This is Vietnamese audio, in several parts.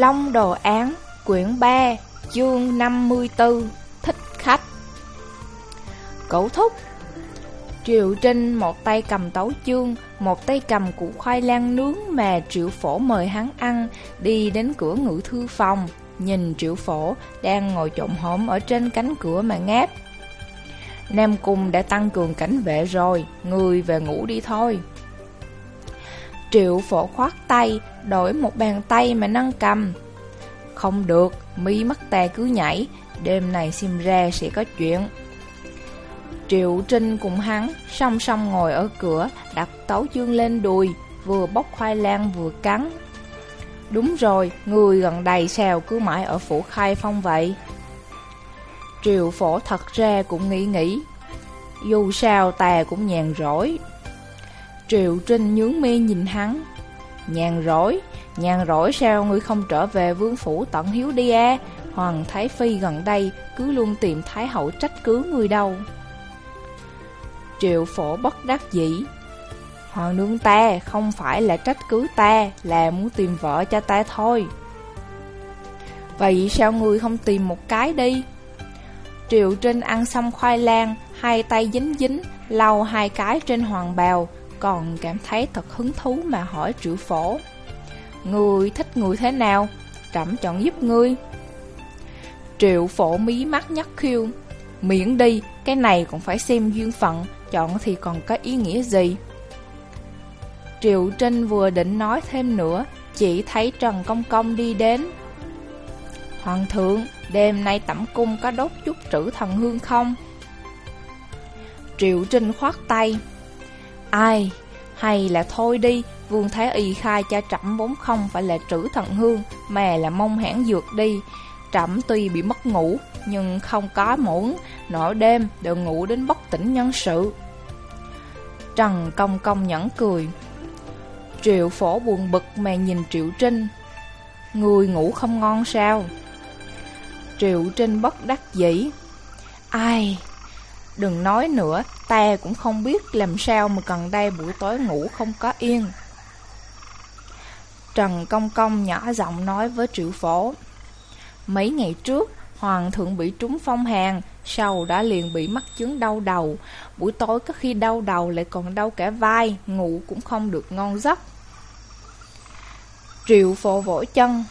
Long Đồ Án, quyển 3, chương 54, thích khách. Cẩu thúc Triệu Trinh một tay cầm tấu chương, một tay cầm củ khoai lang nướng mà Triệu Phổ mời hắn ăn, đi đến cửa ngự thư phòng, nhìn Triệu Phổ đang ngồi trộm hổm ở trên cánh cửa mà ngáp. Nam Cung đã tăng cường cảnh vệ rồi, người về ngủ đi thôi. Triệu Phổ khoát tay, đổi một bàn tay mà nâng cầm. Không được, mi mắt ta cứ nhảy, đêm này xem ra sẽ có chuyện. Triệu Trinh cùng hắn song song ngồi ở cửa, đặt tấu chương lên đùi, vừa bóc khoai lang vừa cắn. Đúng rồi, người gần đầy xèo cứ mãi ở phủ khai phong vậy. Triệu phổ thật ra cũng nghĩ nghĩ, dù sao tà cũng nhàn rỗi. Triệu Trinh nhướng mi nhìn hắn, nhàn rỗi, nhàn rỗi sao ngươi không trở về vương phủ tận hiếu đi à? Hoàng Thái Phi gần đây cứ luôn tìm Thái Hậu trách cứ người đâu. Triệu phổ bất đắc dĩ Hoàng nương ta không phải là trách cứ ta Là muốn tìm vợ cho ta thôi Vậy sao ngươi không tìm một cái đi Triệu Trinh ăn xong khoai lang Hai tay dính dính Lau hai cái trên hoàng bào còn cảm thấy thật hứng thú mà hỏi triệu phổ Ngươi thích người thế nào Trẫm chọn giúp ngươi Triệu phổ mí mắt nhắc khiêu Miễn đi Cái này cũng phải xem duyên phận chọn thì còn có ý nghĩa gì? Triệu Trinh vừa định nói thêm nữa, chỉ thấy Trần Công Công đi đến. Hoàng thượng, đêm nay tẩm cung có đốt chút trữ thần hương không? Triệu Trinh khoát tay. Ai? Hay là thôi đi, Vương Thái Y khai cho trẫm vốn không phải là trữ thần hương, mà là mông hãn dược đi. Trẫm tuy bị mất ngủ, nhưng không có muỗng, Nỗi đêm đều ngủ đến bất tỉnh nhân sự. Trần công công nhẫn cười. Triệu phổ buồn bực mà nhìn Triệu Trinh. Người ngủ không ngon sao? Triệu Trinh bất đắc dĩ. Ai? Đừng nói nữa, ta cũng không biết làm sao mà gần đây buổi tối ngủ không có yên. Trần Công Công nhỏ giọng nói với Triệu Phổ. Mấy ngày trước, Hoàng thượng bị trúng phong hàn, sau đã liền bị mắc chứng đau đầu. Buổi tối có khi đau đầu lại còn đau cả vai, ngủ cũng không được ngon giấc. Triệu phổ vỗ chân.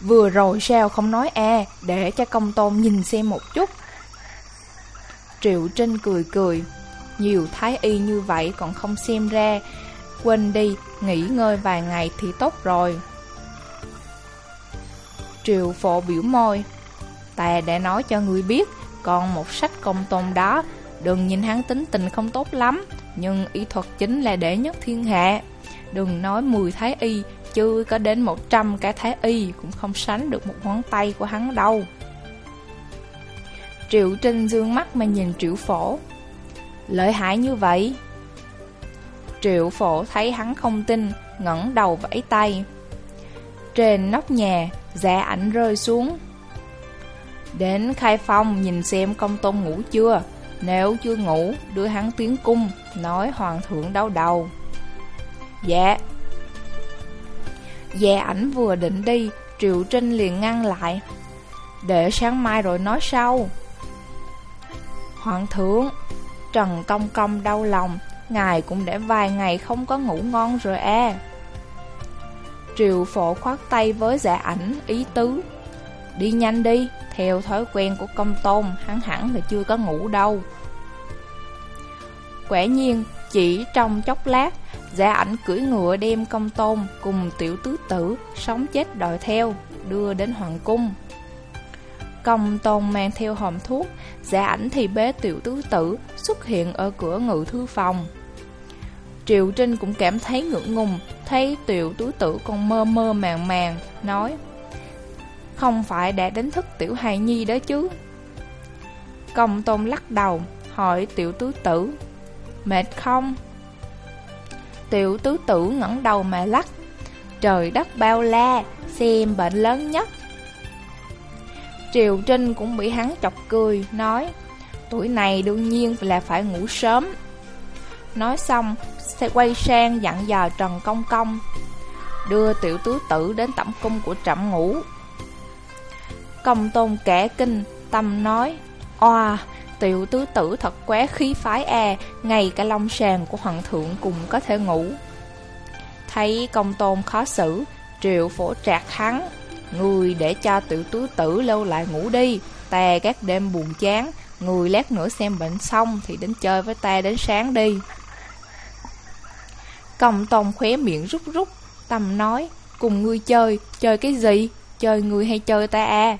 Vừa rồi sao không nói e, để cho công tôn nhìn xem một chút. Triệu Trinh cười cười. Nhiều thái y như vậy còn không xem ra. Quên đi, nghỉ ngơi vài ngày thì tốt rồi. Triệu phổ biểu môi. Ta đã nói cho người biết, còn một sách công tôn đó, đừng nhìn hắn tính tình không tốt lắm, nhưng y thuật chính là đệ nhất thiên hạ. Đừng nói 10 thái y, chưa có đến 100 cái thái y cũng không sánh được một ngón tay của hắn đâu. Triệu Trinh dương mắt mà nhìn Triệu Phổ. Lợi hại như vậy. Triệu Phổ thấy hắn không tin, ngẩng đầu vẫy tay. Trên nóc nhà, dạ ảnh rơi xuống. Đến khai phong nhìn xem công tôn ngủ chưa Nếu chưa ngủ đưa hắn tiến cung Nói hoàng thượng đau đầu Dạ Dạ ảnh vừa định đi Triệu Trinh liền ngăn lại Để sáng mai rồi nói sau Hoàng thượng Trần Công Công đau lòng Ngài cũng đã vài ngày không có ngủ ngon rồi e. à Triệu phổ khoát tay với dạ ảnh ý tứ Đi nhanh đi theo thói quen của công tôn, hắn hẳn là chưa có ngủ đâu. Quả nhiên, chỉ trong chốc lát, giả ảnh cưỡi ngựa đem công tôn cùng tiểu tứ tử sống chết đòi theo, đưa đến hoàng cung. Công tôn mang theo hòm thuốc, giả ảnh thì bế tiểu tứ tử xuất hiện ở cửa ngự thư phòng. Triệu Trinh cũng cảm thấy ngượng ngùng, thấy tiểu tứ tử còn mơ mơ màng màng, nói không phải đã đánh thức tiểu hài nhi đó chứ Công tôn lắc đầu Hỏi tiểu tứ tử Mệt không Tiểu tứ tử ngẩng đầu mà lắc Trời đất bao la Xem bệnh lớn nhất Triều Trinh cũng bị hắn chọc cười Nói Tuổi này đương nhiên là phải ngủ sớm Nói xong Sẽ quay sang dặn dò Trần Công Công đưa tiểu tứ tử đến tẩm cung của Trạm ngủ. Công tôn kẻ kinh, tâm nói, Oa, tiểu tứ tử thật quá khí phái à, ngay cả long sàng của hoàng thượng cùng có thể ngủ. Thấy công tôn khó xử, triệu phổ trạc hắn, Người để cho tiểu tứ tử lâu lại ngủ đi, ta các đêm buồn chán, người lát nữa xem bệnh xong thì đến chơi với ta đến sáng đi. Công tôn khóe miệng rút rút, Tâm nói, cùng ngươi chơi, chơi cái gì? Chơi người hay chơi ta à?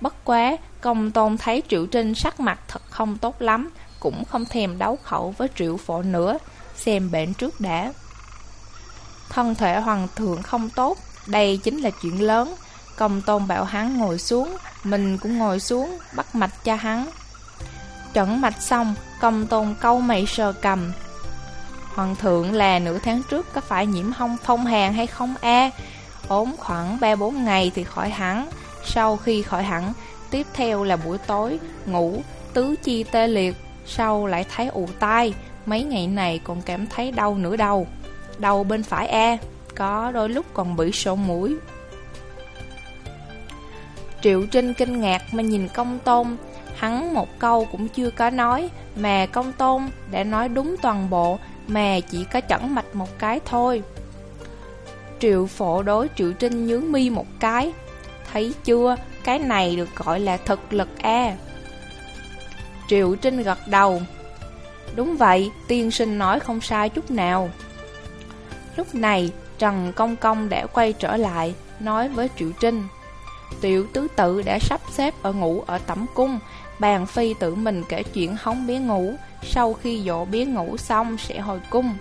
Bất quá, công tôn thấy Triệu Trinh sắc mặt thật không tốt lắm, cũng không thèm đấu khẩu với Triệu Phổ nữa, xem bệnh trước đã. Thân thể hoàng thượng không tốt, đây chính là chuyện lớn. Công tôn bảo hắn ngồi xuống, mình cũng ngồi xuống, bắt mạch cho hắn. Chẩn mạch xong, công tôn câu mày sờ cầm, Hoàng thượng là nửa tháng trước có phải nhiễm hông phong hàn hay không a? Ốm khoảng 3-4 ngày thì khỏi hẳn Sau khi khỏi hẳn Tiếp theo là buổi tối Ngủ Tứ chi tê liệt Sau lại thấy ù tai Mấy ngày này còn cảm thấy đau nửa đầu Đầu bên phải a có đôi lúc còn bị sổ mũi Triệu Trinh kinh ngạc mà nhìn công tôn Hắn một câu cũng chưa có nói Mà công tôn đã nói đúng toàn bộ mà chỉ có chẩn mạch một cái thôi. Triệu phổ đối Triệu Trinh nhướng mi một cái, thấy chưa, cái này được gọi là thực lực A. Triệu Trinh gật đầu, đúng vậy, tiên sinh nói không sai chút nào. Lúc này, Trần Công Công đã quay trở lại, nói với Triệu Trinh. Tiểu tứ tự đã sắp xếp ở ngủ ở tẩm cung, bàn phi tự mình kể chuyện hóng bé ngủ, sau khi dỗ bé ngủ xong sẽ hồi cung.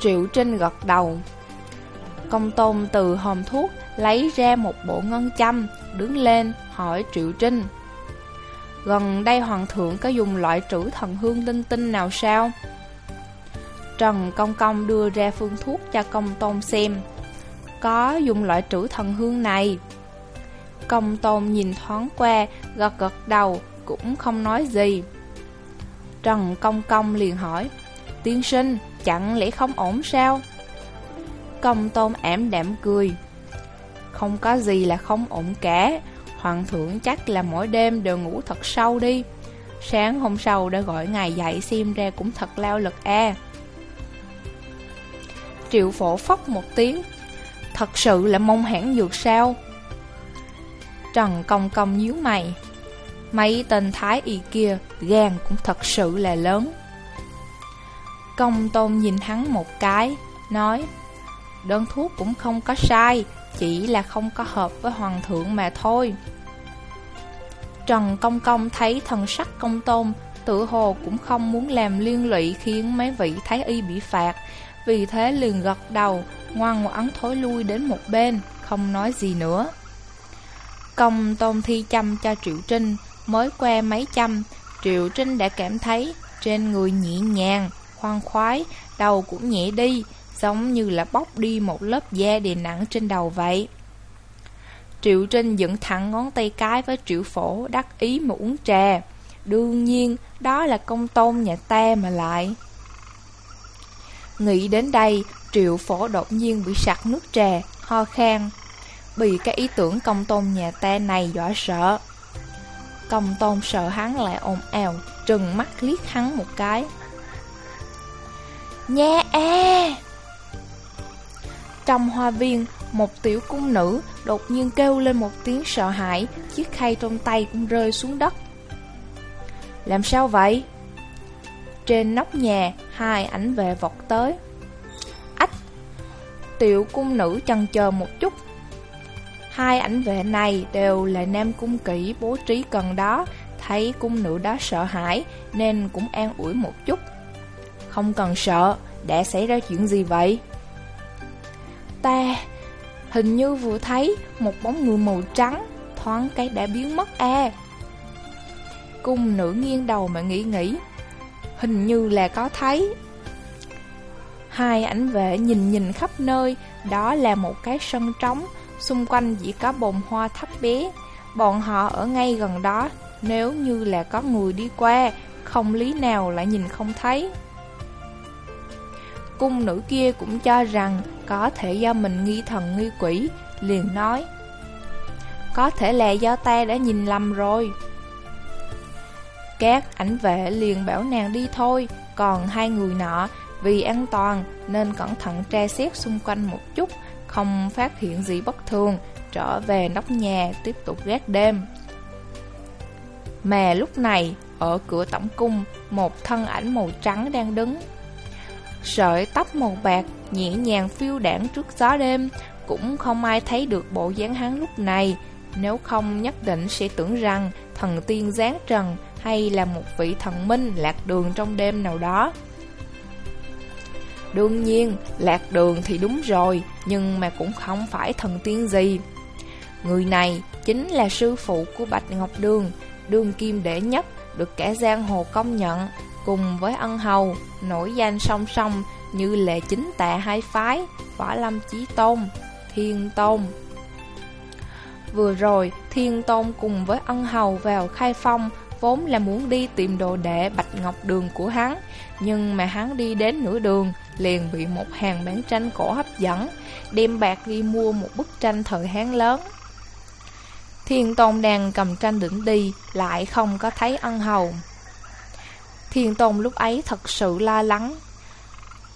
Triệu Trinh gật đầu. Công tôn từ hòm thuốc lấy ra một bộ ngân châm, đứng lên hỏi Triệu Trinh. Gần đây hoàng thượng có dùng loại trữ thần hương linh tinh nào sao? Trần Công Công đưa ra phương thuốc cho công tôn xem. Có dùng loại trữ thần hương này. Công tôn nhìn thoáng qua, gật gật đầu, cũng không nói gì. Trần Công Công liền hỏi Tiên sinh, chẳng lẽ không ổn sao? Công tôn ảm đạm cười Không có gì là không ổn cả Hoàng thượng chắc là mỗi đêm đều ngủ thật sâu đi Sáng hôm sau đã gọi ngài dậy xem ra cũng thật lao lực a à. Triệu phổ phóc một tiếng. Thật sự là mong hãng dược sao? Trần Công Công nhíu mày. Mấy tên thái y kia, gan cũng thật sự là lớn. Công tôn nhìn hắn một cái, Nói, Đơn thuốc cũng không có sai, Chỉ là không có hợp với hoàng thượng mà thôi. Trần Công Công thấy thần sắc công tôn, Tự hồ cũng không muốn làm liên lụy khiến mấy vị thái y bị phạt vì thế liền gật đầu Ngoan ngoãn thối lui đến một bên Không nói gì nữa Công tôn thi chăm cho Triệu Trinh Mới que mấy trăm, Triệu Trinh đã cảm thấy trên người nhẹ nhàng, khoan khoái, đầu cũng nhẹ đi, giống như là bóc đi một lớp da đè nặng trên đầu vậy. Triệu Trinh dựng thẳng ngón tay cái với Triệu Phổ đắc ý mà uống trà. Đương nhiên, đó là công tôn nhà ta mà lại. Nghĩ đến đây, Triệu Phổ đột nhiên bị sặc nước trà, ho khan. Bị cái ý tưởng công tôn nhà ta này dọa sợ. Công tôn sợ hắn lại ồn ào Trừng mắt liếc hắn một cái Nha e Trong hoa viên Một tiểu cung nữ Đột nhiên kêu lên một tiếng sợ hãi Chiếc khay trong tay cũng rơi xuống đất Làm sao vậy? Trên nóc nhà Hai ảnh vệ vọt tới Ách Tiểu cung nữ chần chờ một chút Hai ảnh vệ này đều là nam cung kỹ bố trí cần đó, thấy cung nữ đó sợ hãi nên cũng an ủi một chút. Không cần sợ, đã xảy ra chuyện gì vậy? Ta, hình như vừa thấy một bóng người màu trắng, thoáng cái đã biến mất a. Cung nữ nghiêng đầu mà nghĩ nghĩ, hình như là có thấy. Hai ảnh vệ nhìn nhìn khắp nơi, đó là một cái sân trống, Xung quanh chỉ có bồn hoa thấp bé. Bọn họ ở ngay gần đó Nếu như là có người đi qua Không lý nào lại nhìn không thấy. Cung nữ kia cũng cho rằng có thể do mình nghi thần nghi quỷ, liền nói Có thể là do ta đã nhìn lầm rồi. Các ảnh vệ liền bảo nàng đi thôi, Còn hai người nọ vì an toàn nên cẩn thận tra xét xung quanh một chút, Không phát hiện gì bất thường, Trở về nóc nhà tiếp tục gác đêm. Mà lúc này, ở cửa tổng cung, Một thân ảnh màu trắng đang đứng. Sợi tóc màu bạc nhẹ nhàng phiêu đảng trước gió đêm, Cũng không ai thấy được bộ dáng hắn lúc này, Nếu không nhất định sẽ tưởng rằng thần tiên giáng trần hay là một vị thần minh lạc đường trong đêm nào đó Đương nhiên, lạc đường thì đúng rồi Nhưng mà cũng không phải thần tiên gì Người này chính là sư phụ của Bạch Ngọc Đường Đường kim đệ nhất được cả giang hồ công nhận cùng với ân hầu, nổi danh song song như lệ chính tạ hai phái, võ lâm chí tôn, thiên tôn. Vừa rồi, thiên tôn cùng với ân hầu vào khai phong, vốn là muốn đi tìm đồ đệ bạch ngọc đường của hắn, nhưng mà hắn đi đến nửa đường, liền bị một hàng bán tranh cổ hấp dẫn, đem bạc đi mua một bức tranh thời Hán lớn. Thiên Tôn đang cầm tranh đỉnh đi, lại không có thấy ân hầu. Thiên Tôn lúc ấy thật sự lo lắng.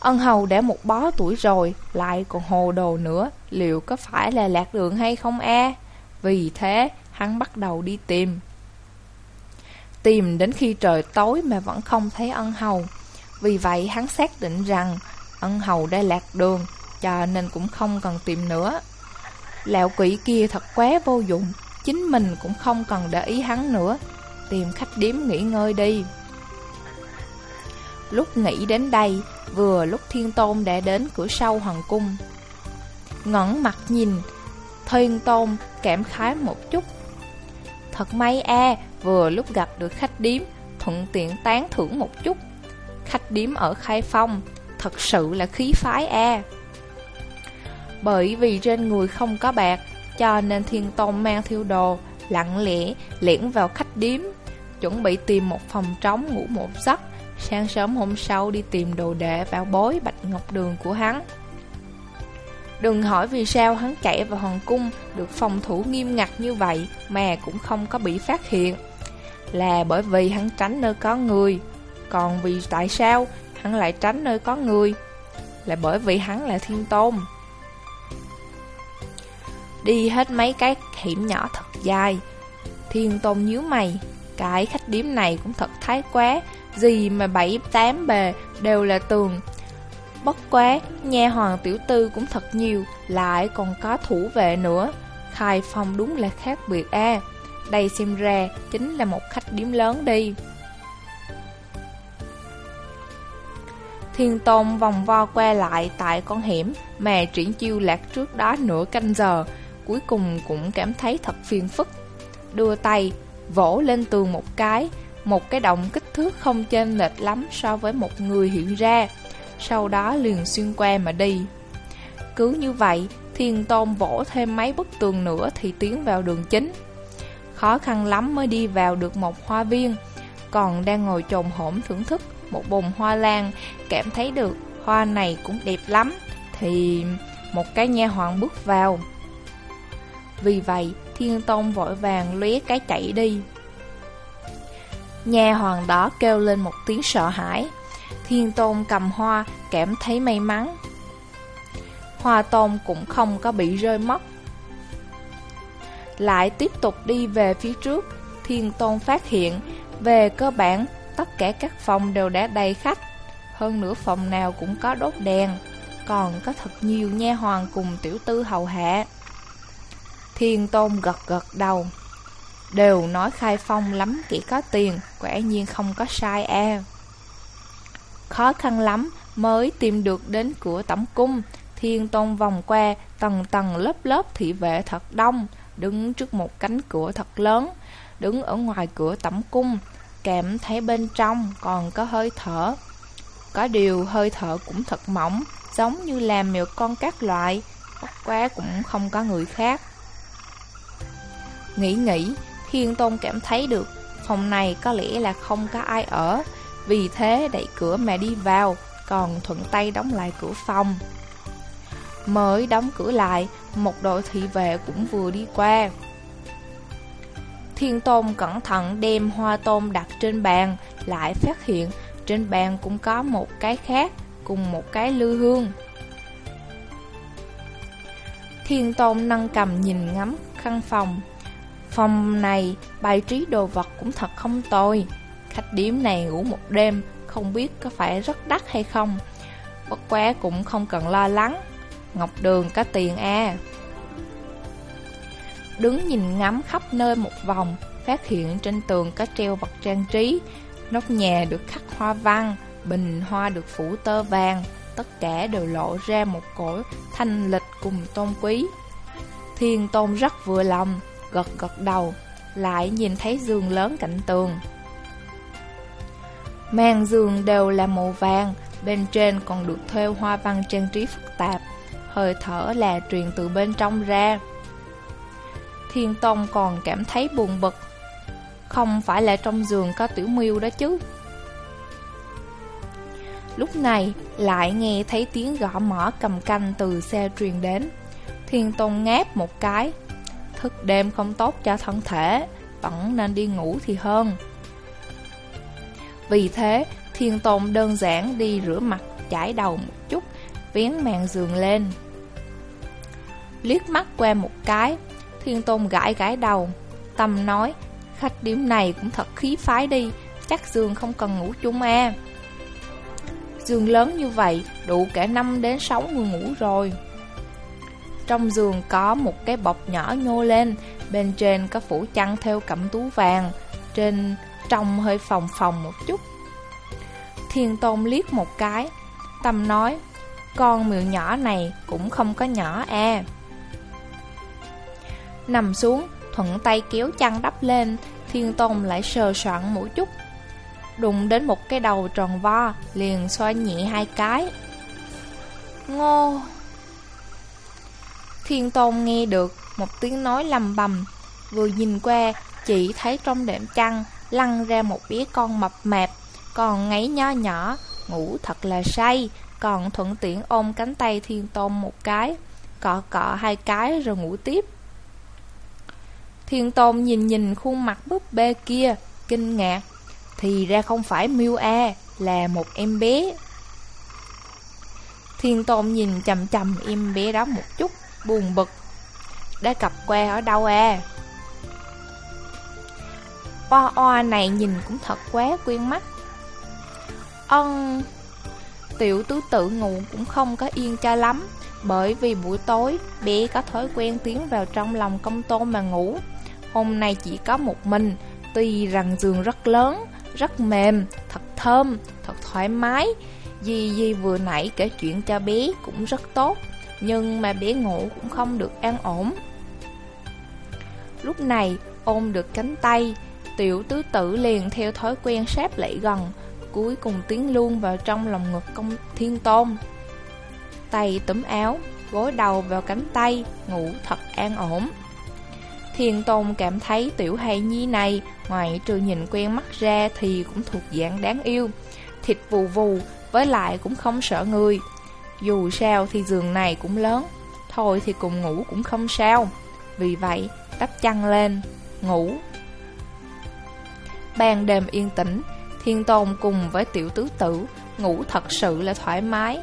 Ân hầu đã một bó tuổi rồi, lại còn hồ đồ nữa, liệu có phải là lạc đường hay không e? Vì thế, hắn bắt đầu đi tìm. Tìm đến khi trời tối mà vẫn không thấy ân hầu. Vì vậy, hắn xác định rằng ân hầu đã lạc đường, cho nên cũng không cần tìm nữa. Lão quỷ kia thật quá vô dụng, chính mình cũng không cần để ý hắn nữa. Tìm khách điếm nghỉ ngơi đi. Lúc nghĩ đến đây, vừa lúc Thiên Tôn đã đến cửa sau hoàng cung. Ngẩn mặt nhìn, Thiên Tôn cảm khái một chút. Thật may a vừa lúc gặp được khách điếm, thuận tiện tán thưởng một chút. Khách điếm ở Khai Phong, thật sự là khí phái a Bởi vì trên người không có bạc, cho nên Thiên Tôn mang thiêu đồ, lặng lẽ lẻn vào khách điếm, chuẩn bị tìm một phòng trống ngủ một giấc. Sáng sớm hôm sau đi tìm đồ đệ bảo bối bạch ngọc đường của hắn Đừng hỏi vì sao hắn chạy vào hoàng cung Được phòng thủ nghiêm ngặt như vậy Mà cũng không có bị phát hiện là bởi vì hắn tránh nơi có người. Còn vì tại sao hắn lại tránh nơi có người? Là bởi vì hắn là thiên tôn. Đi hết mấy cái hiểm nhỏ thật dài. Thiên tôn nhíu mày. Cái khách điếm này cũng thật thái quá. Gì mà bảy tám bề đều là tường. Bất quá, nhà hoàng tiểu tư cũng thật nhiều. Lại còn có thủ vệ nữa. Khai phong đúng là khác biệt a. Đây xem ra chính là một khách điểm lớn đi Thiên Tôn vòng vo qua lại tại con hẻm mà triển chiêu lạc trước đó nửa canh giờ, cuối cùng cũng cảm thấy thật phiền phức. Đưa tay, vỗ lên tường một cái, một cái động kích thước không chênh lệch lắm so với một người hiện ra, sau đó liền xuyên qua mà đi. Cứ như vậy, thiên tôn vỗ thêm mấy bức tường nữa thì tiến vào đường chính. Khó khăn lắm mới đi vào được một hoa viên, còn đang ngồi trồn hổm thưởng thức một bồn hoa lan, cảm thấy được hoa này cũng đẹp lắm, thì một cái nha hoàng bước vào. Vì vậy, thiên tôn vội vàng lóe cái chạy đi. Nhà hoàng đó kêu lên một tiếng sợ hãi Thiên tôn cầm hoa cảm thấy may mắn Hoa tôn cũng không có bị rơi mất lại tiếp tục đi về phía trước. Thiên tôn phát hiện Về cơ bản, Tất cả các phòng đều đã đầy khách. Hơn nữa phòng nào cũng có đốt đèn, Còn có thật nhiều nha hoàng cùng tiểu tư hầu hạ. Thiên tôn gật gật đầu. Đều nói khai phong lắm kỹ có tiền, Quả nhiên không có sai a. Khó khăn lắm mới tìm được đến cửa tẩm cung. Thiên tôn vòng qua, tầng tầng lớp lớp thị vệ thật đông. Đứng trước một cánh cửa thật lớn Đứng ở ngoài cửa tẩm cung Cảm thấy bên trong còn có hơi thở Có điều hơi thở cũng thật mỏng Giống như làm mèo con các loại Bất quá cũng không có người khác Nghĩ nghĩ Thiên Tôn cảm thấy được phòng này có lẽ là không có ai ở Vì thế đẩy cửa mà đi vào còn thuận tay đóng lại cửa phòng. Mới đóng cửa lại, một đội thị vệ cũng vừa đi qua. Thiên Tôn cẩn thận đem hoa tôm đặt trên bàn, lại phát hiện trên bàn cũng có một cái khác, cùng một cái lư hương. Thiên Tôn nâng cầm nhìn ngắm căn phòng. Phòng này bài trí đồ vật cũng thật không tồi. Khách điếm này ngủ một đêm, không biết có phải rất đắt hay không. Bất quá cũng không cần lo lắng. Ngọc Đường có tiền à. Đứng nhìn ngắm khắp nơi một vòng, phát hiện trên tường có treo vật trang trí. Nóc nhà được khắc hoa văn, bình hoa được phủ tơ vàng, tất cả đều lộ ra một cổ thanh lịch cùng tôn quý. Thiên Tôn rất vừa lòng, gật gật đầu, lại nhìn thấy giường lớn cạnh tường. Màn giường đều là màu vàng, bên trên còn được thêu hoa văn trang trí phức tạp, hơi thở là truyền từ bên trong ra. Thiên Tôn còn cảm thấy buồn bực, không phải là trong giường có tiểu miêu đó chứ. Lúc này lại nghe thấy tiếng gõ mỏ cầm canh từ xe truyền đến. Thiên Tôn ngáp một cái, thức đêm không tốt cho thân thể, vẫn nên đi ngủ thì hơn. Vì thế, Thiên Tôn đơn giản đi rửa mặt, chải đầu một chút, vén màn giường lên. Liếc mắt qua một cái, Thiên Tôn gãi gãi đầu, tâm nói, khách điểm này cũng thật khí phái đi, chắc giường không cần ngủ chung à. Giường lớn như vậy, đủ cả 5 đến 6 người ngủ rồi. Trong giường có một cái bọc nhỏ nhô lên, bên trên có phủ chăn theo cẩm tú vàng, trên trong hơi phòng phòng một chút. Thiên Tôn liếc một cái, tâm nói, con miệng nhỏ này cũng không có nhỏ à. Nằm xuống, thuận tay kéo chăn đắp lên, Thiên Tôn lại sờ soạn một chút. Đụng đến một cái đầu tròn vo, liền xoa nhẹ hai cái. Ngô! Thiên Tôn nghe được một tiếng nói lầm bầm, vừa nhìn qua chỉ thấy trong đệm chăn lăn ra một bé con mập mạp, còn ngáy nho nhỏ, ngủ thật là say, còn thuận tiện ôm cánh tay Thiên Tôn một cái, cọ cọ hai cái rồi ngủ tiếp. Thiên Tôn nhìn nhìn khuôn mặt búp bê kia, kinh ngạc, thì ra không phải Miu A, là một em bé. Thiên Tôn nhìn chầm chầm em bé đó một chút, buồn bực. Đã cặp que ở đâu à? Oa oa này nhìn cũng thật quá quyên mắt. Ân... Tiểu tứ tự ngủ cũng không có yên cho lắm, bởi vì buổi tối bé có thói quen tiến vào trong lòng công tôn mà ngủ. Hôm nay chỉ có một mình, tuy rằng giường rất lớn, rất mềm, thật thơm, thật thoải mái. Dì Dì vừa nãy kể chuyện cho bé cũng rất tốt, nhưng mà bé ngủ cũng không được an ổn. Lúc này, ôm được cánh tay, tiểu tứ tử liền theo thói quen sáp lại gần, cuối cùng tiến luôn vào trong lòng ngực công thiên tôn. Tay túm áo, gối đầu vào cánh tay, ngủ thật an ổn. Thiên Tôn cảm thấy tiểu hài nhi này, ngoài trừ nhìn quen mắt ra thì cũng thuộc dạng đáng yêu. Thịt vù vù, với lại cũng không sợ người. Dù sao thì giường này cũng lớn, thôi thì cùng ngủ cũng không sao. Vì vậy, đắp chăn lên, ngủ. Ban đêm yên tĩnh, Thiên Tôn cùng với tiểu tứ tử, ngủ thật sự là thoải mái.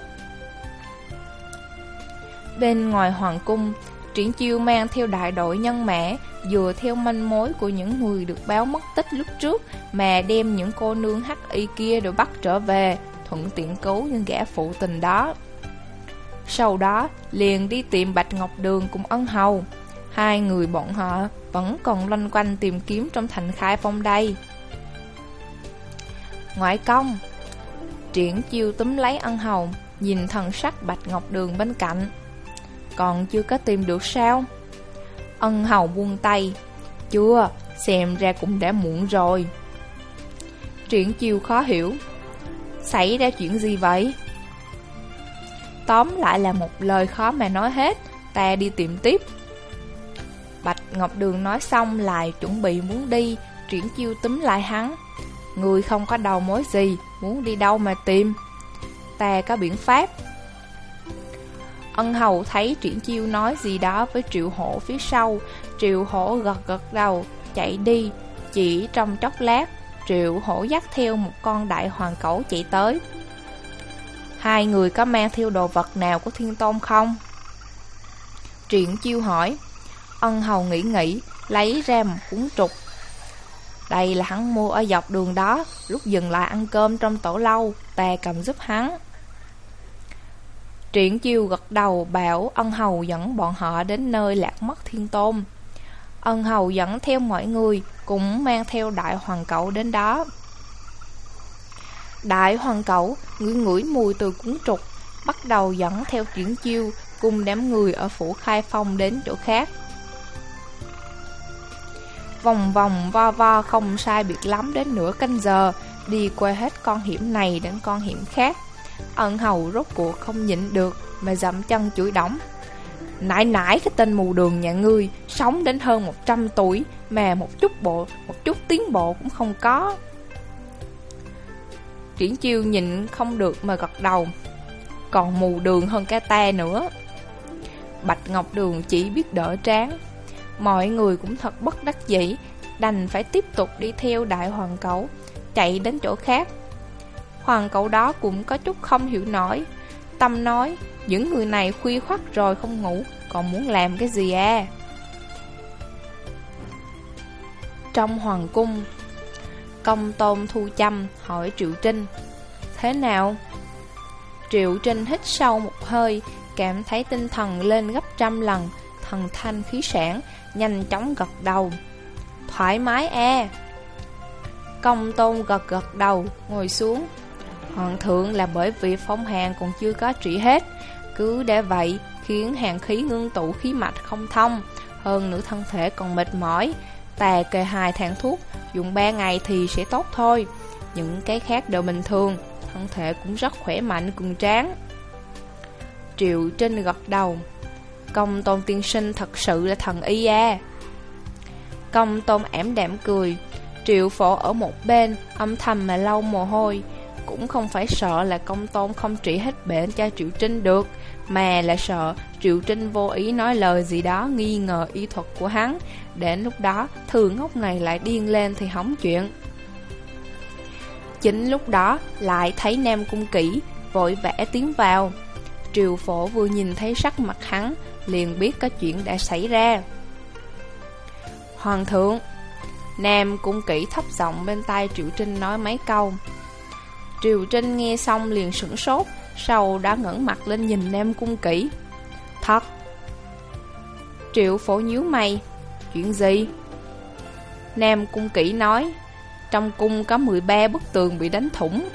Bên ngoài hoàng cung, Triển chiêu mang theo đại đội nhân mã, dựa theo manh mối của những người được báo mất tích lúc trước mà đem những cô nương hắc y kia rồi bắt trở về, thuận tiện cứu những gã phụ tình đó. Sau đó, liền đi tìm Bạch Ngọc Đường cùng ân hầu. Hai người bọn họ vẫn còn loanh quanh tìm kiếm trong thành khai phong đây. Ngoại công Triển chiêu túm lấy ân hầu, nhìn thần sắc Bạch Ngọc Đường bên cạnh còn chưa có tìm được sao? Ân hầu buông tay, chưa, xem ra cũng đã muộn rồi. Triển chiêu khó hiểu, xảy ra chuyện gì vậy? Tóm lại là một lời khó mà nói hết, ta đi tìm tiếp. Bạch Ngọc Đường nói xong lại chuẩn bị muốn đi, triển chiêu túm lại hắn. Người không có đầu mối gì, muốn đi đâu mà tìm. ta có biện pháp. Ân hầu thấy triển chiêu nói gì đó với triệu hổ phía sau, triệu hổ gật gật đầu, chạy đi, chỉ trong chốc lát, triệu hổ dắt theo một con đại hoàng cẩu chạy tới. Hai người có mang theo đồ vật nào của thiên tôn không? Triển chiêu hỏi. Ân hầu nghĩ nghĩ, lấy ra một cuốn trục. Đây là hắn mua ở dọc đường đó, lúc dừng lại ăn cơm trong tổ lâu, Tè cầm giúp hắn. Triển chiêu gật đầu bảo ân hầu dẫn bọn họ đến nơi lạc mất thiên tôn. Ân hầu dẫn theo mọi người, cũng mang theo đại hoàng cậu đến đó. Đại hoàng cẩu ngửi ngửi mùi từ cuốn trục, bắt đầu dẫn theo triển chiêu cùng đám người ở phủ khai phong đến chỗ khác. Vòng vòng vo vo không sai biệt lắm đến nửa canh giờ, đi qua hết con hiểm này đến con hiểm khác. Ân hầu rốt cuộc không nhịn được mà dậm chân chửi đóng. Nãi nãi cái tên mù đường nhà ngươi, Sống đến hơn 100 tuổi Mà một chút bộ, Một chút tiến bộ cũng không có. Triển chiêu nhịn không được mà gật đầu. Còn mù đường hơn cái ta nữa. Bạch Ngọc Đường chỉ biết đỡ tráng Mọi người cũng thật bất đắc dĩ, Đành phải tiếp tục đi theo đại hoàng cẩu, Chạy đến chỗ khác. Hoàng cậu đó cũng có chút không hiểu nổi. Tâm nói, Những người này khuya khoắt rồi không ngủ, Còn muốn làm cái gì à? Trong hoàng cung, Công tôn thu chăm hỏi Triệu Trinh, Thế nào? Triệu Trinh hít sâu một hơi, Cảm thấy tinh thần lên gấp trăm lần, Thần thanh khí sản Nhanh chóng gật đầu. Thoải mái e Công tôn gật gật đầu, Ngồi xuống. Hoàng thượng là bởi vì phong hàn còn chưa có trị hết. Cứ để vậy, Khiến hàng khí ngưng tụ khí mạch không thông, Hơn nữa thân thể còn mệt mỏi. Tà kề hai tháng thuốc, Dùng 3 ngày thì sẽ tốt thôi. Những cái khác đều bình thường, Thân thể cũng rất khỏe mạnh cường tráng. Triệu Trinh gật đầu. Công tôn tiên sinh thật sự là thần y à Công tôn ảm đạm cười. Triệu phổ ở một bên, Âm thầm mà lau mồ hôi. Cũng không phải sợ là công tôn không trị hết bệnh cho Triệu Trinh được, Mà là sợ Triệu Trinh vô ý nói lời gì đó nghi ngờ y thuật của hắn. Đến lúc đó thường ngốc này lại điên lên thì hóng chuyện. Chính lúc đó lại thấy Nam Cung Kỷ vội vẽ tiến vào. Triều phổ vừa nhìn thấy sắc mặt hắn, Liền biết có chuyện đã xảy ra. Hoàng thượng, Nam Cung Kỷ thấp giọng bên tai Triệu Trinh nói mấy câu. Triều Trinh nghe xong liền sửng sốt, Sau đã ngẩng mặt lên nhìn Nam Cung kỹ. Thật Triệu phổ nhíu mày Chuyện gì? Nam Cung kỹ nói, Trong cung có 13 bức tường bị đánh thủng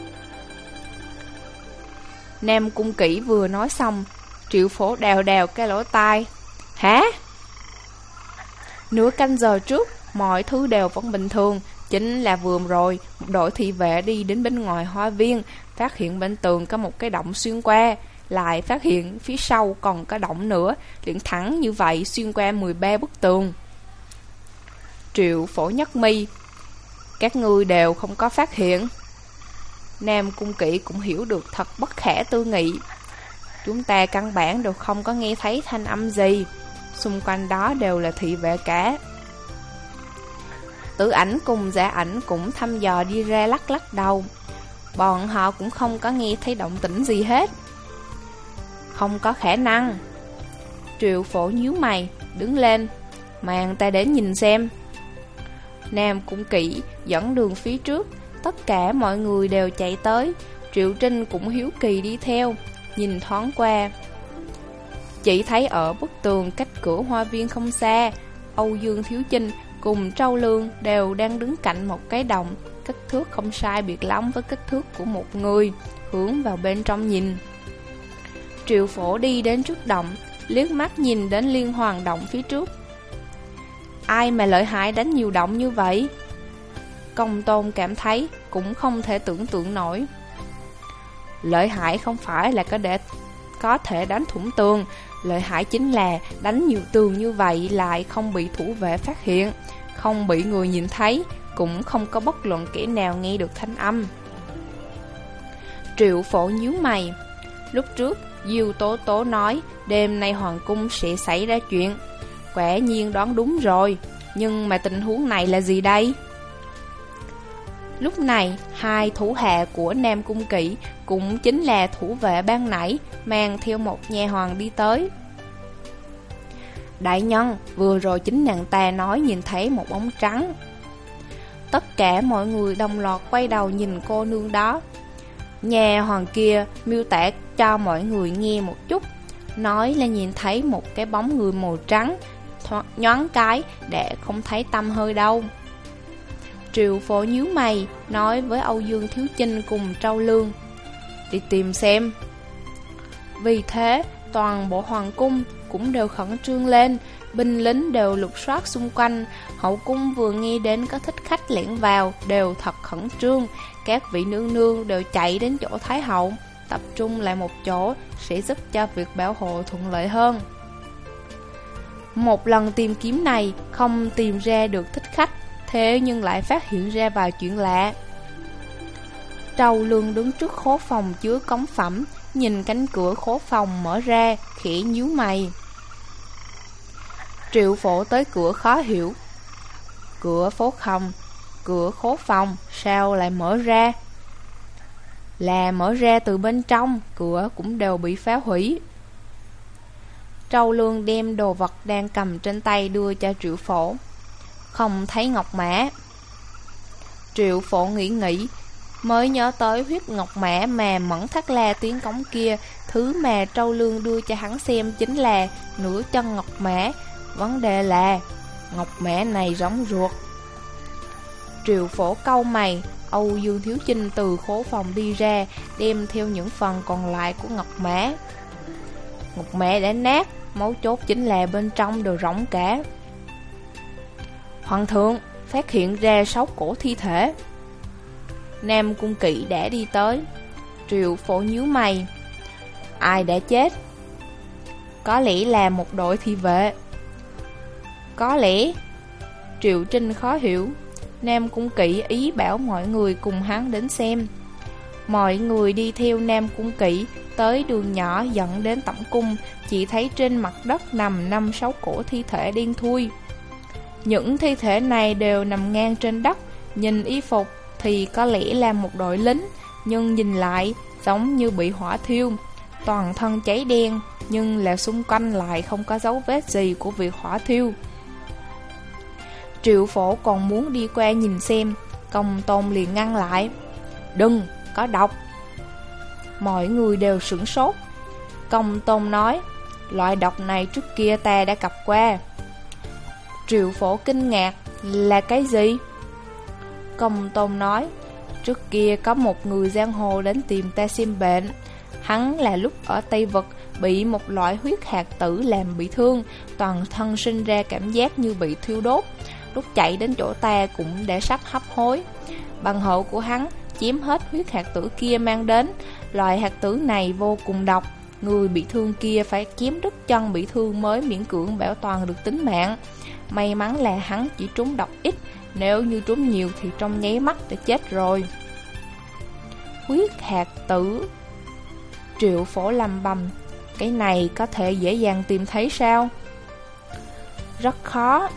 Nam Cung kỹ vừa nói xong, Triệu phổ đèo đèo cái lỗ tai Hả? Nửa canh giờ trước, Mọi thứ đều vẫn bình thường Chính là vừa rồi Một đội thị vệ đi đến bên ngoài hoa viên, Phát hiện bên tường có một cái động xuyên qua. Lại phát hiện phía sau còn có động nữa, Liền thẳng như vậy xuyên qua 13 bức tường. Triệu phổ nhất mi, Các ngươi đều không có phát hiện. Nam Cung Kỵ cũng hiểu được thật bất khả tư nghị. Chúng ta căn bản đều không có nghe thấy thanh âm gì. Xung quanh đó đều là thị vệ cả. Tử ảnh cùng giả ảnh cũng thăm dò đi ra lắc lắc đầu. Bọn họ cũng không có nghe thấy động tĩnh gì hết. Không có khả năng. Triệu phổ nhíu mày, đứng lên. Mang ta đến nhìn xem. Nam cũng kỹ, dẫn đường phía trước. Tất cả mọi người đều chạy tới. Triệu Trinh cũng hiếu kỳ đi theo Nhìn thoáng qua. Chỉ thấy ở bức tường cách cửa hoa viên không xa Âu Dương Thiếu Chinh cùng Trâu Lương đều đang đứng cạnh một cái đồng Kích thước không sai biệt lắm với kích thước của một người Hướng vào bên trong nhìn Triệu phổ đi đến trước động Liếc mắt nhìn đến liên hoàng động phía trước Ai mà lợi hại đánh nhiều động như vậy? Công tôn cảm thấy cũng không thể tưởng tượng nổi. Lợi hại không phải là có để có thể đánh thủng tường, lợi hại chính là đánh nhiều tường như vậy lại không bị thủ vệ phát hiện, không bị người nhìn thấy, cũng không có bất luận kẻ nào nghe được thanh âm. Triệu phổ nhíu mày Lúc trước Diêu Tố Tố nói Đêm nay Hoàng Cung sẽ xảy ra chuyện Quả nhiên đoán đúng rồi Nhưng mà tình huống này là gì đây? Lúc này, hai thủ hạ của Nam Cung Kỵ cũng chính là thủ vệ ban nãy mang theo một nhà hoàng đi tới. Đại nhân, vừa rồi chính nàng ta nói nhìn thấy một bóng trắng. Tất cả mọi người đồng loạt quay đầu nhìn cô nương đó. Nhà hoàng kia miêu tả cho mọi người nghe một chút, nói là nhìn thấy một cái bóng người màu trắng, nhoáng cái để không thấy tâm hơi đâu. Triệu phổ nhíu mày, nói với Âu Dương Thiếu Chinh cùng Trâu Lương. Đi tìm xem. Vì thế, toàn bộ hoàng cung cũng đều khẩn trương lên, binh lính đều lục soát xung quanh, hậu cung vừa nghe đến có thích khách lẻn vào, đều thật khẩn trương, các vị nương nương đều chạy đến chỗ Thái Hậu, tập trung lại một chỗ sẽ giúp cho việc bảo hộ thuận lợi hơn. Một lần tìm kiếm này không tìm ra được thích khách, thế nhưng lại phát hiện ra vài chuyện lạ. Trâu lương đứng trước khố phòng chứa cống phẩm, nhìn cánh cửa khố phòng mở ra, khẽ nhíu mày. Triệu phổ tới cửa khó hiểu. Cửa phố không, cửa khố phòng, sao lại mở ra? Là mở ra từ bên trong, cửa cũng đều bị phá hủy. Trâu lương đem đồ vật đang cầm trên tay đưa cho triệu phổ. Không thấy ngọc mã. Triệu phổ nghĩ nghĩ, mới nhớ tới huyết ngọc mã mà mẫn thắt la tiếng cống kia, thứ mà trâu lương đưa cho hắn xem chính là nửa chân ngọc mã. Vấn đề là, ngọc mã này rỗng ruột. Triệu phổ câu mày, Âu Dương Thiếu Chinh từ khố phòng đi ra, đem theo những phần còn lại của ngọc mã. Ngọc mã đã nát, mấu chốt chính là bên trong đều rỗng cả. Hoàng thượng, phát hiện ra sáu cổ thi thể. Nam Cung Kỵ đã đi tới. Triệu phổ nhíu mày. Ai đã chết? Có lẽ là một đội thi vệ. Có lẽ. Triệu Trinh khó hiểu. Nam Cung Kỵ ý bảo mọi người cùng hắn đến xem. Mọi người đi theo Nam Cung Kỵ Tới đường nhỏ dẫn đến tổng cung Chỉ thấy trên mặt đất nằm năm sáu cổ thi thể đen thui. Những thi thể này đều nằm ngang trên đất Nhìn y phục thì có lẽ là một đội lính, nhưng nhìn lại giống như bị hỏa thiêu, toàn thân cháy đen, nhưng là xung quanh lại không có dấu vết gì của việc hỏa thiêu. Triệu phổ còn muốn đi qua nhìn xem, công tôn liền ngăn lại. Đừng, có độc. Mọi người đều sửng sốt. Công tôn nói, loại độc này trước kia ta đã gặp qua. Triệu phổ kinh ngạc, là cái gì? Công Tôn nói, trước kia có một người giang hồ đến tìm ta xem bệnh. Hắn là lúc ở Tây vật bị một loại huyết hạt tử làm bị thương, toàn thân sinh ra cảm giác như bị thiêu đốt. Lúc chạy đến chỗ ta cũng đã sắp hấp hối. Bằng hậu của hắn chiếm hết huyết hạt tử kia mang đến. Loại hạt tử này vô cùng độc, người bị thương kia phải chiếm đứt chân bị thương mới miễn cưỡng bảo toàn được tính mạng. May mắn là hắn chỉ trúng độc ít, nếu như trúng nhiều thì trong nháy mắt đã chết rồi. Huyết hạt tử Triệu phổ lầm bầm Cái này có thể dễ dàng tìm thấy sao? Rất khó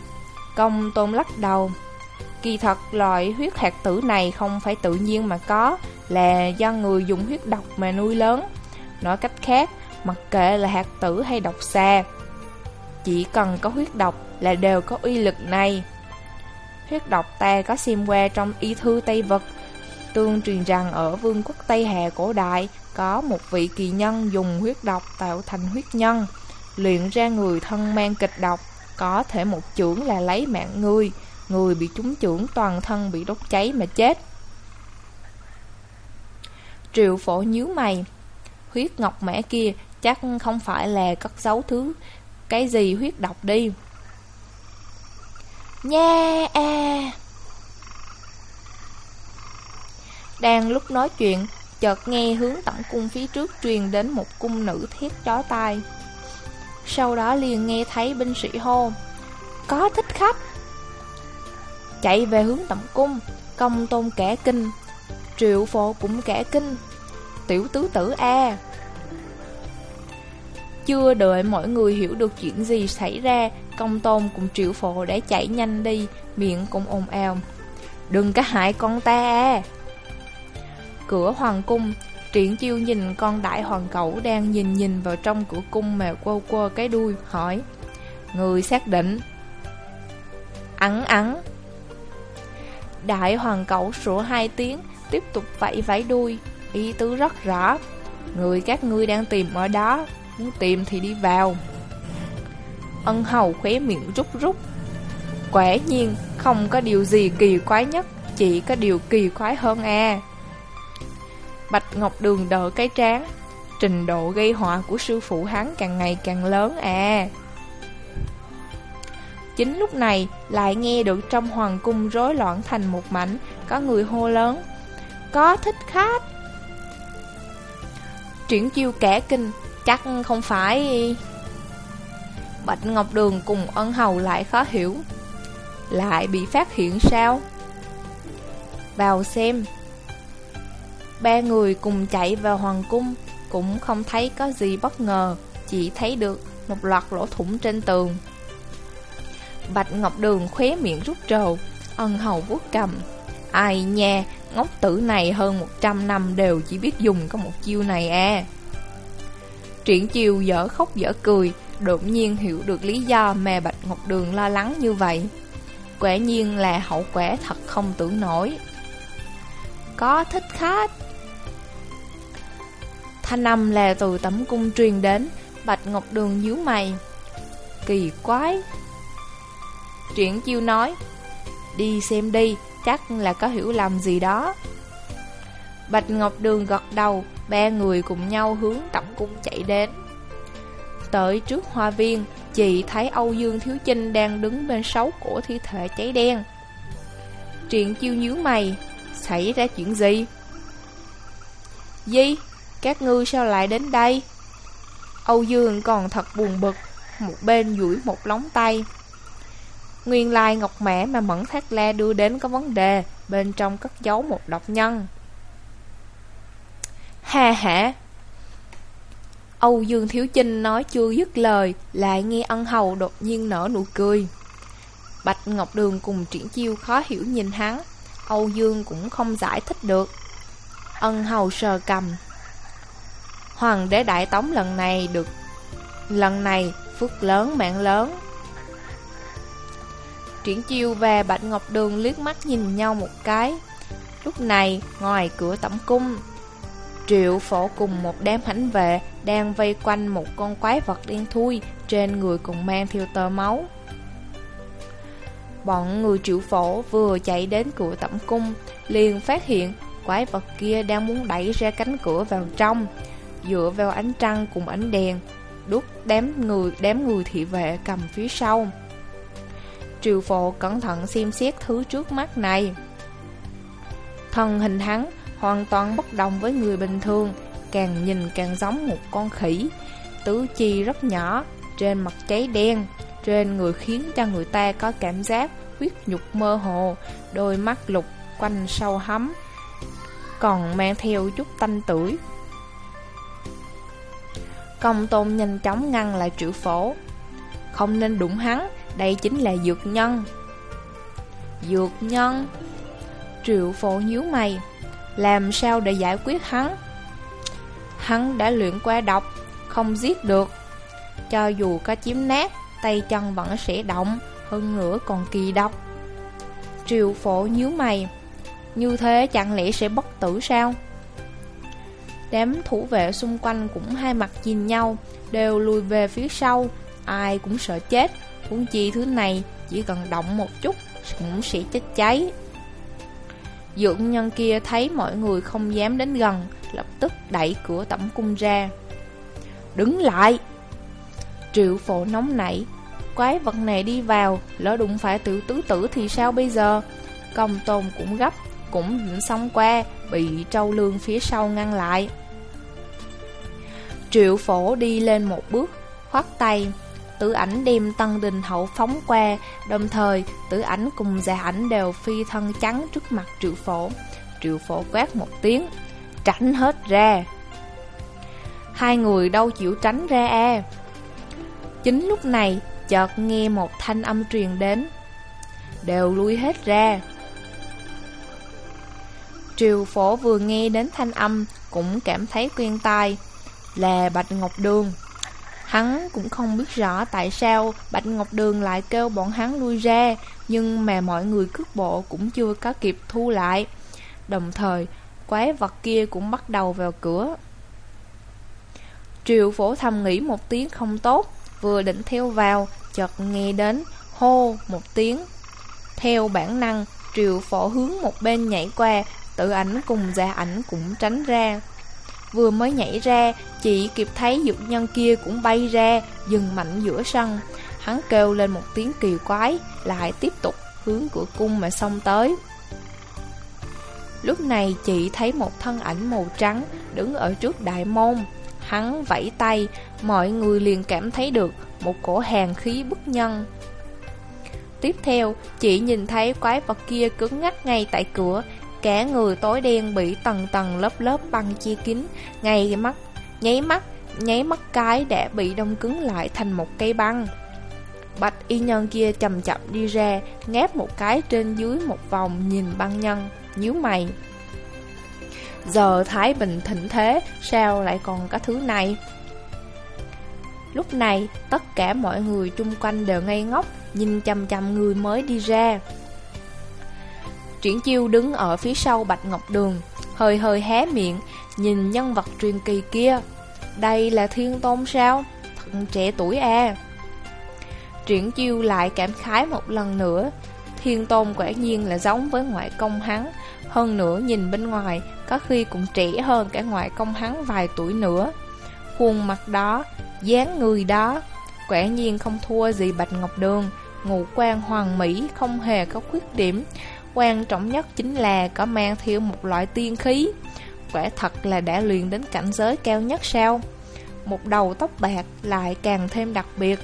Công tôn lắc đầu. Kỳ thật loại huyết hạt tử này không phải tự nhiên mà có Là do người dùng huyết độc mà nuôi lớn. Nói cách khác Mặc kệ là hạt tử hay độc xa Chỉ cần có huyết độc là đều có uy lực này. Huyết độc ta có xem qua trong y thư Tây Vật Tương truyền rằng ở vương quốc Tây Hà cổ đại, Có một vị kỳ nhân dùng huyết độc tạo thành huyết nhân, Luyện ra người thân mang kịch độc. Có thể một chưởng là lấy mạng người Người bị trúng chưởng toàn thân bị đốt cháy mà chết. Triệu phổ nhíu mày. Huyết ngọc mẻ kia chắc không phải là cất giấu thứ Cái gì huyết độc đi. Nha à e. Đang lúc nói chuyện, Chợt nghe hướng tổng cung phía trước truyền đến một cung nữ thiết chói tai. Sau đó liền nghe thấy binh sĩ hô, Có thích khách. Chạy về hướng tổng cung, Công tôn kẻ kinh, Triệu phổ cũng kẻ kinh, tiểu tứ tử a Chưa đợi mọi người hiểu được chuyện gì xảy ra Công tôn cũng triệu phổ để chạy nhanh đi, Miệng cũng ồn ào. Đừng có hại con ta. Cửa hoàng cung, Triển chiêu nhìn con đại hoàng cẩu Đang nhìn nhìn vào trong cửa cung Mà quơ quơ cái đuôi, hỏi. Người xác định. Ắn ắn Đại hoàng cẩu sủa hai tiếng, Tiếp tục vẫy vẫy đuôi. Ý tứ rất rõ. Người các ngươi đang tìm ở đó, Muốn tìm thì đi vào. Ân hầu khóe miệng rút rút. Quả nhiên, không có điều gì kỳ quái nhất, Chỉ có điều kỳ quái hơn à. Bạch Ngọc Đường đỡ cái trán, Trình độ gây họa của sư phụ hắn càng ngày càng lớn à. Chính lúc này, lại nghe được trong hoàng cung rối loạn thành một mảnh, Có người hô lớn, Có thích khách? Triển chiêu kẻ kinh, Chắc không phải. Bạch Ngọc Đường cùng ân hầu lại khó hiểu. Lại bị phát hiện sao? Vào xem. Ba người cùng chạy vào hoàng cung Cũng không thấy có gì bất ngờ Chỉ thấy được một loạt lỗ thủng trên tường. Bạch Ngọc Đường khóe miệng rút trầu Ân hầu vuốt cầm. Ai nha, ngốc tử này hơn 100 năm đều chỉ biết dùng có một chiêu này à. Triển chiêu dở khóc dở cười Đột nhiên hiểu được lý do mà Bạch Ngọc Đường lo lắng như vậy. Quả nhiên là hậu quả thật không tưởng nổi. Có thích khách? Thanh âm là từ tấm cung truyền đến, Bạch Ngọc Đường nhíu mày. Kỳ quái. Triển chiêu nói, Đi xem đi, Chắc là có hiểu lầm gì đó. Bạch Ngọc Đường gật đầu, Ba người cùng nhau hướng tổng cung chạy đến. Tới trước hoa viên, Chị thấy Âu Dương Thiếu Chinh Đang đứng bên sáu cổ thi thể cháy đen. Triển chiêu nhíu mày, Xảy ra chuyện gì? Di, Các ngươi sao lại đến đây? Âu Dương còn thật buồn bực, Một bên duỗi một lóng tay. Nguyên lai ngọc mẻ mà Mẫn Thác La đưa đến có vấn đề, Bên trong cất giấu một độc nhân. Hà hả Âu Dương Thiếu Chinh nói chưa dứt lời, Lại nghe ân hầu đột nhiên nở nụ cười. Bạch Ngọc Đường cùng triển chiêu khó hiểu nhìn hắn, Âu Dương cũng không giải thích được. Ân hầu sờ cầm. Hoàng đế đại tống lần này được, Lần này phước lớn mạng lớn. Triển chiêu và Bạch Ngọc Đường liếc mắt nhìn nhau một cái. Lúc này, ngoài cửa tổng cung, Triệu phổ cùng một đám hãnh vệ đang vây quanh một con quái vật đen thui Trên người cùng mang theo tơ máu. Bọn người triệu phổ vừa chạy đến cửa tẩm cung, Liền phát hiện quái vật kia đang muốn đẩy ra cánh cửa vào trong, Dựa vào ánh trăng cùng ánh đèn, Đút đám người đám người thị vệ cầm phía sau. Triệu phổ cẩn thận xem xét thứ trước mắt này. Thần hình hắn hoàn toàn bất đồng với người bình thường Càng nhìn càng giống một con khỉ. Tứ chi rất nhỏ, Trên mặt cháy đen, Trên người khiến cho người ta có cảm giác huyết nhục mơ hồ, Đôi mắt lục quanh sâu hấm Còn mang theo chút tanh tuổi Công tôn nhanh chóng ngăn lại triệu phổ. Không nên đụng hắn, đây chính là dược nhân. Dược nhân? Triệu phổ nhíu mày. Làm sao để giải quyết hắn? Hắn đã luyện qua độc, Không giết được. Cho dù có chiếm nát, Tay chân vẫn sẽ động, Hơn nữa còn kỳ độc. Triệu phổ nhíu mày. Như thế chẳng lẽ sẽ bất tử sao? Đám thủ vệ xung quanh cũng hai mặt nhìn nhau, Đều lùi về phía sau, Ai cũng sợ chết. Huống chi thứ này chỉ cần động một chút, cũng sẽ chết cháy. Dưỡng nhân kia thấy mọi người không dám đến gần, Lập tức đẩy cửa tẩm cung ra. Đứng lại! Triệu phổ nóng nảy. Quái vật này đi vào, Lỡ đụng phải tiểu tứ tử thì sao bây giờ? Công tôn cũng gấp, Cũng định xong qua, Bị trâu lương phía sau ngăn lại. Triệu phổ đi lên một bước, Khoát tay tử ảnh đem Tân Đình Hậu phóng qua, đồng thời tử ảnh cùng già ảnh đều phi thân trắng trước mặt triệu phổ. Triệu phổ quát một tiếng, tránh hết ra. Hai người đâu chịu tránh ra e Chính lúc này chợt nghe một thanh âm truyền đến Đều lui hết ra Triều phổ vừa nghe đến thanh âm Cũng cảm thấy quen tai Là Bạch Ngọc Đường Hắn cũng không biết rõ tại sao Bạch Ngọc Đường lại kêu bọn hắn lui ra, Nhưng mà mọi người cước bộ cũng chưa có kịp thu lại. Đồng thời, quái vật kia cũng bắt đầu vào cửa. Triều phổ thầm nghĩ một tiếng không tốt, Vừa định theo vào, Chợt nghe đến hô một tiếng. Theo bản năng Triều phổ hướng một bên nhảy qua, Tự ảnh cùng gia ảnh cũng tránh ra. Vừa mới nhảy ra Chỉ kịp thấy dược nhân kia cũng bay ra Dừng mạnh giữa sân. Hắn kêu lên một tiếng kỳ quái Lại tiếp tục hướng cửa cung mà xông tới. Lúc này chị thấy một thân ảnh màu trắng Đứng ở trước đại môn. Hắn vẫy tay Mọi người liền cảm thấy được Một cổ hàng khí bức nhân. Tiếp theo, chị nhìn thấy quái vật kia cứng ngắc ngay tại cửa Cả người tối đen bị tầng tầng lớp lớp băng chia kín Ngay mắt, nháy mắt, nháy mắt cái đã bị đông cứng lại thành một cây băng. Bạch y nhân kia chậm chậm đi ra Ngáp một cái trên dưới một vòng nhìn băng nhân nhíu mày. Giờ Thái Bình thịnh thế Sao lại còn có thứ này? Lúc này tất cả mọi người chung quanh đều ngây ngốc Nhìn chầm chầm người mới đi ra. Triển chiêu đứng ở phía sau Bạch Ngọc Đường, Hơi hơi hé miệng, Nhìn nhân vật truyền kỳ kia. Đây là thiên tôn sao? Thật trẻ tuổi à? Triển chiêu lại cảm khái một lần nữa. Thiên tôn quả nhiên là giống với ngoại công hắn. Hơn nữa nhìn bên ngoài, Có khi cũng trẻ hơn cả ngoại công hắn vài tuổi nữa. Khuôn mặt đó, dáng người đó, Quả nhiên không thua gì Bạch Ngọc Đường. Ngũ quan hoàng mỹ, không hề có khuyết điểm. Quan trọng nhất chính là có mang theo một loại tiên khí. Quả thật là đã luyện đến cảnh giới cao nhất sao? Một đầu tóc bạc lại càng thêm đặc biệt.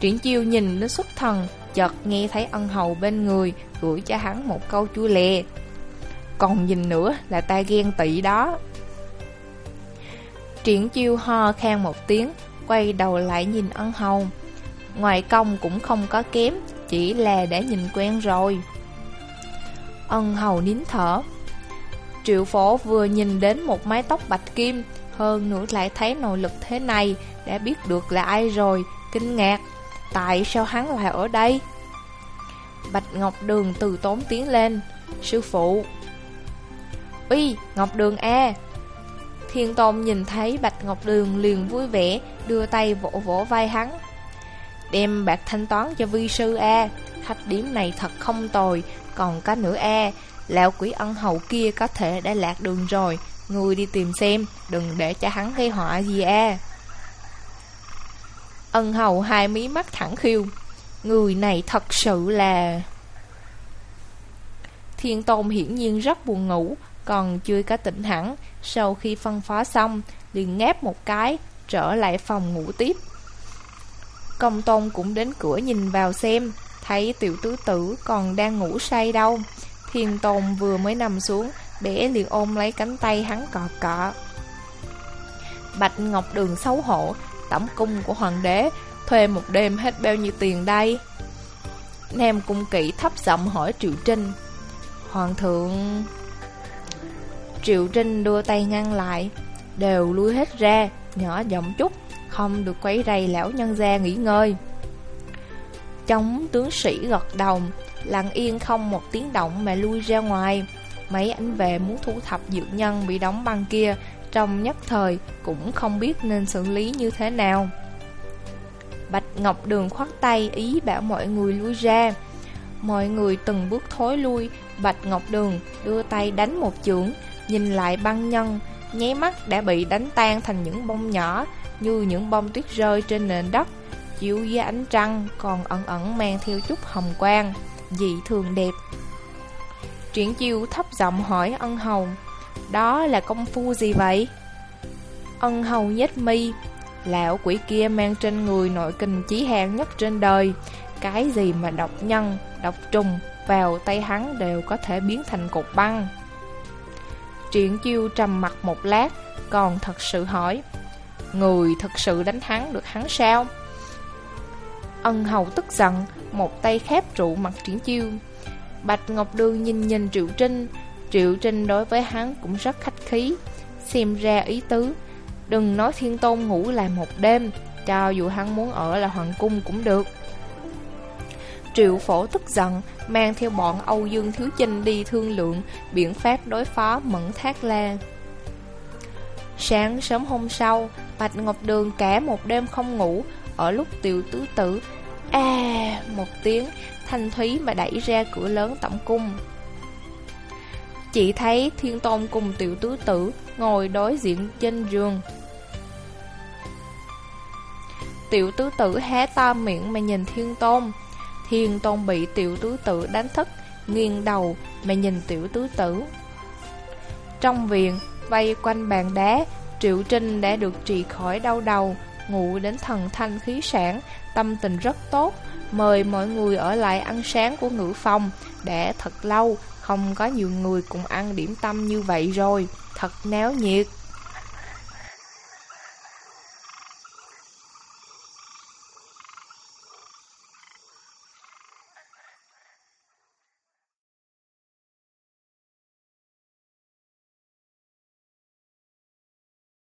Triển chiêu nhìn đến xuất thần, Chợt nghe thấy ân hầu bên người Gửi cho hắn một câu chua lè. Còn nhìn nữa là ta ghen tị đó. Triển chiêu ho khan một tiếng, Quay đầu lại nhìn ân hầu. Ngoài công cũng không có kém chỉ là đã nhìn quen rồi. Ân hầu nín thở. Triệu phổ vừa nhìn đến một mái tóc bạch kim, Hơn nữa lại thấy nội lực thế này, Đã biết được là ai rồi, Kinh ngạc. Tại sao hắn lại ở đây? Bạch Ngọc Đường từ tốn tiến lên. Sư phụ. Uy, Ngọc Đường A. Thiên Tôn nhìn thấy Bạch Ngọc Đường liền vui vẻ, Đưa tay vỗ vỗ vai hắn. Đem bạc thanh toán cho vi sư A. Khách điểm này thật không tồi. Còn có nữa A, Lão quỷ ân hậu kia có thể đã lạc đường rồi. Người đi tìm xem, Đừng để cho hắn gây họa gì A. Ân hầu hai mí mắt thẳng khiêu Người này thật sự là... Thiên Tôn hiển nhiên rất buồn ngủ, Còn chưa có tỉnh hẳn. Sau khi phân phó xong, liền ngáp một cái, Trở lại phòng ngủ tiếp. Công Tôn cũng đến cửa nhìn vào xem, Thấy tiểu tứ tử còn đang ngủ say đâu. Thiên Tôn vừa mới nằm xuống Bé liền ôm lấy cánh tay hắn cọ cọ. Bạch Ngọc Đường xấu hổ Tẩm cung của hoàng đế, Thuê một đêm hết bao nhiêu tiền đây? Nam cung kỵ thấp giọng hỏi Triệu Trinh. Hoàng thượng, Triệu Trinh đưa tay ngăn lại, Đều lui hết ra, Nhỏ giọng chút không được quấy rầy lão nhân gia nghỉ ngơi. Chống tướng sĩ gật đầu, Lặng yên không một tiếng động mà lui ra ngoài. Mấy anh về muốn thu thập dược nhân bị đóng băng kia, Trong nhất thời cũng không biết nên xử lý như thế nào. Bạch Ngọc Đường khoát tay ý bảo mọi người lui ra. Mọi người từng bước thối lui, Bạch Ngọc Đường đưa tay đánh một chưởng, Nhìn lại băng nhân, Nháy mắt đã bị đánh tan thành những bông nhỏ như những bông tuyết rơi trên nền đất Chiếu dưới ánh trăng Còn ẩn ẩn mang theo chút hồng quang Dị thường đẹp Triển chiêu thấp giọng hỏi ân hầu Đó là công phu gì vậy? Ân hầu nhếch mi Lão quỷ kia mang trên người nội kinh chí hàng nhất trên đời Cái gì mà độc nhân, độc trùng Vào tay hắn đều có thể biến thành cục băng Triển chiêu trầm mặt một lát Còn thật sự hỏi Người thật sự đánh thắng được hắn sao? Ân hầu tức giận, Một tay khép trụ mặt triển chiêu. Bạch Ngọc Đường nhìn nhìn Triệu Trinh. Triệu Trinh đối với hắn cũng rất khách khí. Xem ra ý tứ, Đừng nói thiên tôn ngủ lại một đêm, Cho dù hắn muốn ở là hoàng cung cũng được. Triệu phổ tức giận, Mang theo bọn Âu Dương Thiếu Chinh đi thương lượng, Biện pháp đối phó Mẫn Thác La. Sáng sớm hôm sau Bạch Ngọc Đường cả một đêm không ngủ, Ở lúc tiểu tứ tử À một tiếng, Thanh thúy mà đẩy ra cửa lớn tổng cung. Chỉ thấy thiên tôn cùng tiểu tứ tử Ngồi đối diện trên giường. Tiểu tứ tử hé to miệng mà nhìn thiên tôn. Thiên tôn bị tiểu tứ tử đánh thức, Nghiêng đầu mà nhìn tiểu tứ tử. Trong viện Vây quanh bàn đá Triệu Trinh đã được trị khỏi đau đầu, Ngủ đến thần thanh khí sản Tâm tình rất tốt. Mời mọi người ở lại ăn sáng của ngữ phòng Đã thật lâu, Không có nhiều người cùng ăn điểm tâm như vậy rồi. Thật náo nhiệt.